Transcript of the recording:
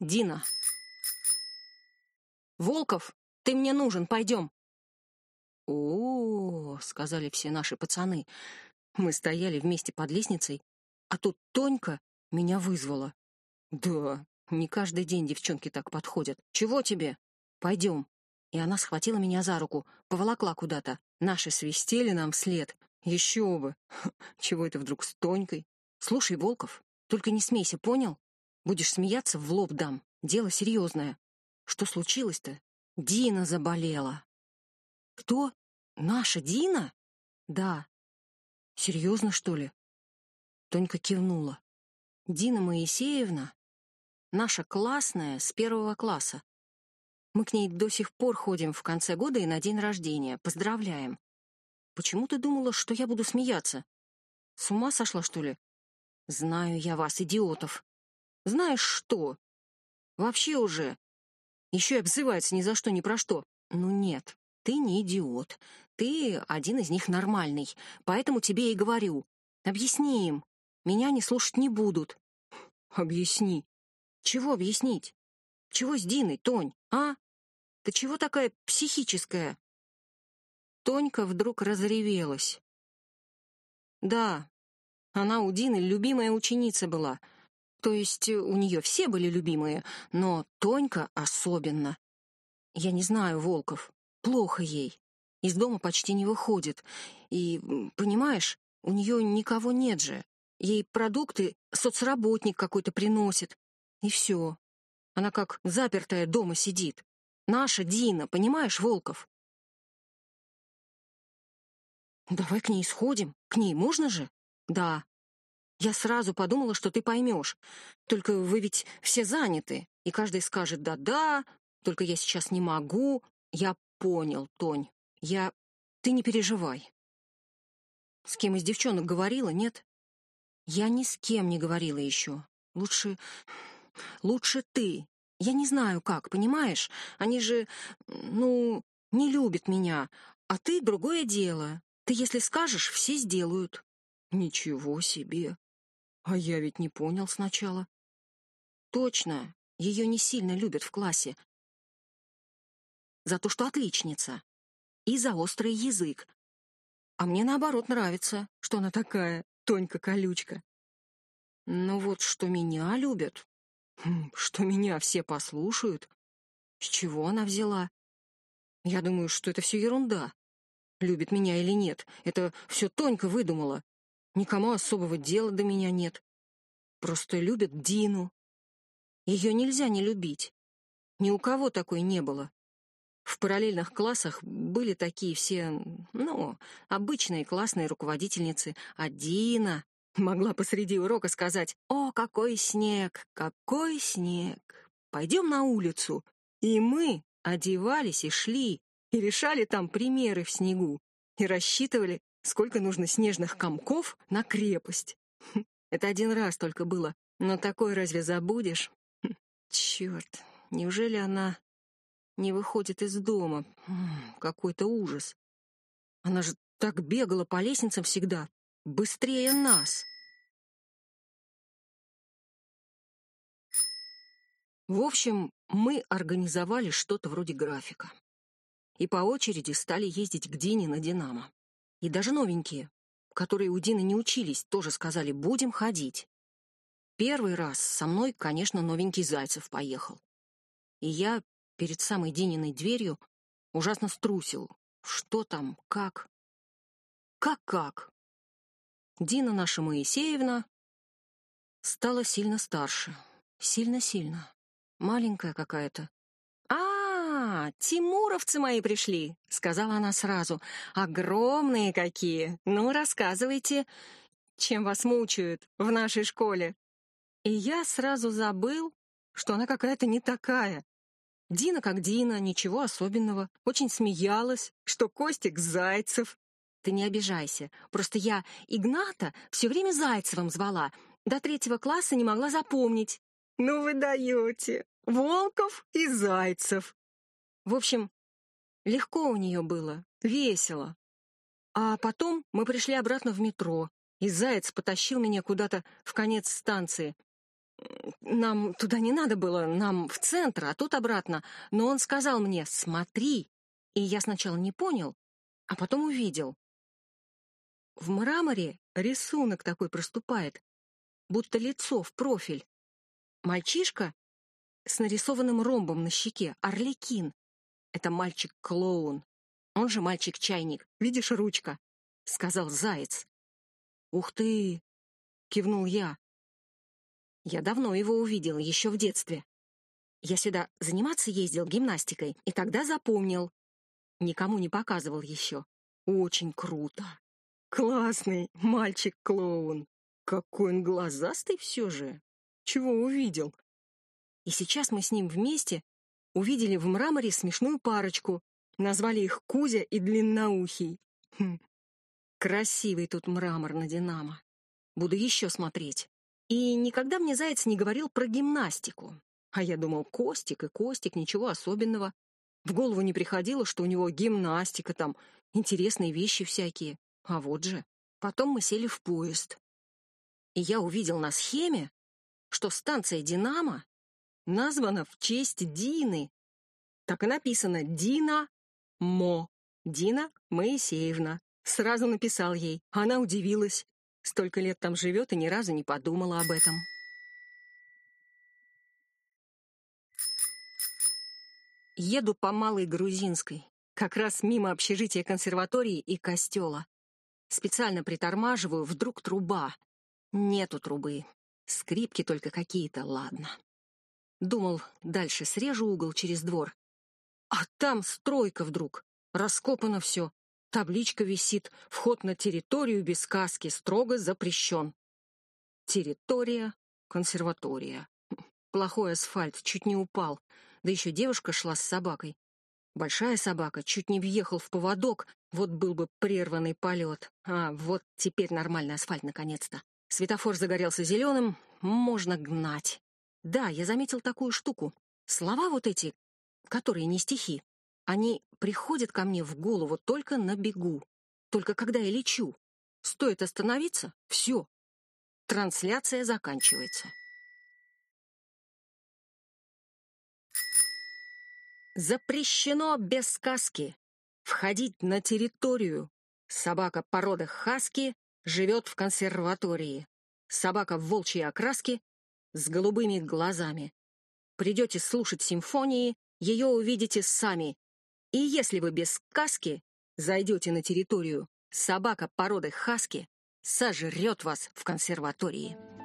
Дина. «Волков, ты мне нужен, пойдем!» «О, — сказали все наши пацаны, — мы стояли вместе под лестницей, а тут Тонька меня вызвала. Да, не каждый день девчонки так подходят. Чего тебе? Пойдем. И она схватила меня за руку, поволокла куда-то. Наши свистели нам вслед. Еще бы. Чего это вдруг с Тонькой? Слушай, Волков, только не смейся, понял? Будешь смеяться, в лоб дам. Дело серьезное. Что случилось-то? Дина заболела. Кто? Наша Дина? Да. Серьезно, что ли? Тонька кивнула. Дина Моисеевна, наша классная с первого класса. Мы к ней до сих пор ходим в конце года и на день рождения. Поздравляем. Почему ты думала, что я буду смеяться? С ума сошла, что ли? Знаю я вас, идиотов. Знаешь что? Вообще уже. Еще и обзывается ни за что, ни про что. Ну нет, ты не идиот. Ты один из них нормальный. Поэтому тебе и говорю. Объясни им. Меня не слушать не будут. Объясни. Чего объяснить? Чего с Диной, Тонь, а? Ты чего такая психическая? Тонька вдруг разревелась. Да, она у Дины любимая ученица была. То есть у нее все были любимые, но Тонька особенно. Я не знаю, Волков, плохо ей. Из дома почти не выходит. И, понимаешь, у нее никого нет же. Ей продукты соцработник какой-то приносит. И все. Она как запертая дома сидит. Наша Дина, понимаешь, Волков? Давай к ней сходим. К ней можно же? Да. Я сразу подумала, что ты поймешь. Только вы ведь все заняты, и каждый скажет «да-да», только я сейчас не могу. Я понял, Тонь. Я... Ты не переживай. С кем из девчонок говорила, нет? Я ни с кем не говорила еще. Лучше... лучше ты. Я не знаю как, понимаешь? Они же, ну, не любят меня. А ты — другое дело. Ты, если скажешь, все сделают. Ничего себе. А я ведь не понял сначала. Точно, ее не сильно любят в классе. За то, что отличница. И за острый язык. А мне, наоборот, нравится, что она такая, Тонька-колючка. Но вот что меня любят, хм, что меня все послушают, с чего она взяла? Я думаю, что это все ерунда. Любит меня или нет, это все Тонька выдумала. Никому особого дела до меня нет. Просто любят Дину. Ее нельзя не любить. Ни у кого такой не было. В параллельных классах были такие все, ну, обычные классные руководительницы, а Дина могла посреди урока сказать «О, какой снег, какой снег! Пойдем на улицу!» И мы одевались и шли, и решали там примеры в снегу, и рассчитывали, сколько нужно снежных комков на крепость. Хм, это один раз только было, но такой разве забудешь? Хм, черт, неужели она не выходит из дома? Какой-то ужас. Она же так бегала по лестницам всегда, быстрее нас. В общем, мы организовали что-то вроде графика. И по очереди стали ездить к Дине на «Динамо». И даже новенькие, которые у Дины не учились, тоже сказали «будем ходить». Первый раз со мной, конечно, новенький Зайцев поехал. И я перед самой Дининой дверью ужасно струсил. Что там, как? Как-как? Дина наша Моисеевна стала сильно старше. Сильно-сильно. Маленькая какая-то. «А, тимуровцы мои пришли», — сказала она сразу. «Огромные какие! Ну, рассказывайте, чем вас мучают в нашей школе». И я сразу забыл, что она какая-то не такая. Дина как Дина, ничего особенного. Очень смеялась, что Костик Зайцев. Ты не обижайся, просто я Игната все время Зайцевым звала. До третьего класса не могла запомнить. Ну вы даете. Волков и Зайцев. В общем, легко у нее было, весело. А потом мы пришли обратно в метро, и Заяц потащил меня куда-то в конец станции. Нам туда не надо было, нам в центр, а тут обратно. Но он сказал мне «смотри». И я сначала не понял, а потом увидел. В мраморе рисунок такой проступает, будто лицо в профиль. Мальчишка с нарисованным ромбом на щеке, орликин. Это мальчик-клоун. Он же мальчик-чайник. Видишь, ручка? Сказал заяц. Ух ты! Кивнул я. Я давно его увидел, еще в детстве. Я сюда заниматься ездил гимнастикой, и тогда запомнил. Никому не показывал еще. Очень круто. Классный мальчик-клоун. Какой он глазастый все же. Чего увидел? И сейчас мы с ним вместе увидели в мраморе смешную парочку. Назвали их Кузя и Длинноухий. Хм. Красивый тут мрамор на Динамо. Буду еще смотреть. И никогда мне Заяц не говорил про гимнастику. А я думал, Костик и Костик, ничего особенного. В голову не приходило, что у него гимнастика там, интересные вещи всякие. А вот же. Потом мы сели в поезд. И я увидел на схеме, что станция «Динамо» названа в честь Дины. Так и написано «Дина Мо». Дина Моисеевна. Сразу написал ей. Она удивилась. Столько лет там живет и ни разу не подумала об этом. Еду по Малой Грузинской, как раз мимо общежития консерватории и костела. Специально притормаживаю, вдруг труба. Нету трубы. Скрипки только какие-то, ладно. Думал, дальше срежу угол через двор. А там стройка вдруг. Раскопано все. Табличка висит. Вход на территорию без сказки строго запрещен. Территория, консерватория. Плохой асфальт, чуть не упал. Да еще девушка шла с собакой. Большая собака чуть не въехал в поводок, вот был бы прерванный полет. А, вот теперь нормальный асфальт наконец-то. Светофор загорелся зеленым, можно гнать. Да, я заметил такую штуку. Слова вот эти, которые не стихи, они приходят ко мне в голову только на бегу, только когда я лечу. Стоит остановиться — все. Трансляция заканчивается. Запрещено без сказки входить на территорию. Собака породы хаски живет в консерватории. Собака в волчьей окраске с голубыми глазами. Придете слушать симфонии, ее увидите сами. И если вы без сказки зайдете на территорию, собака породы хаски сожрет вас в консерватории.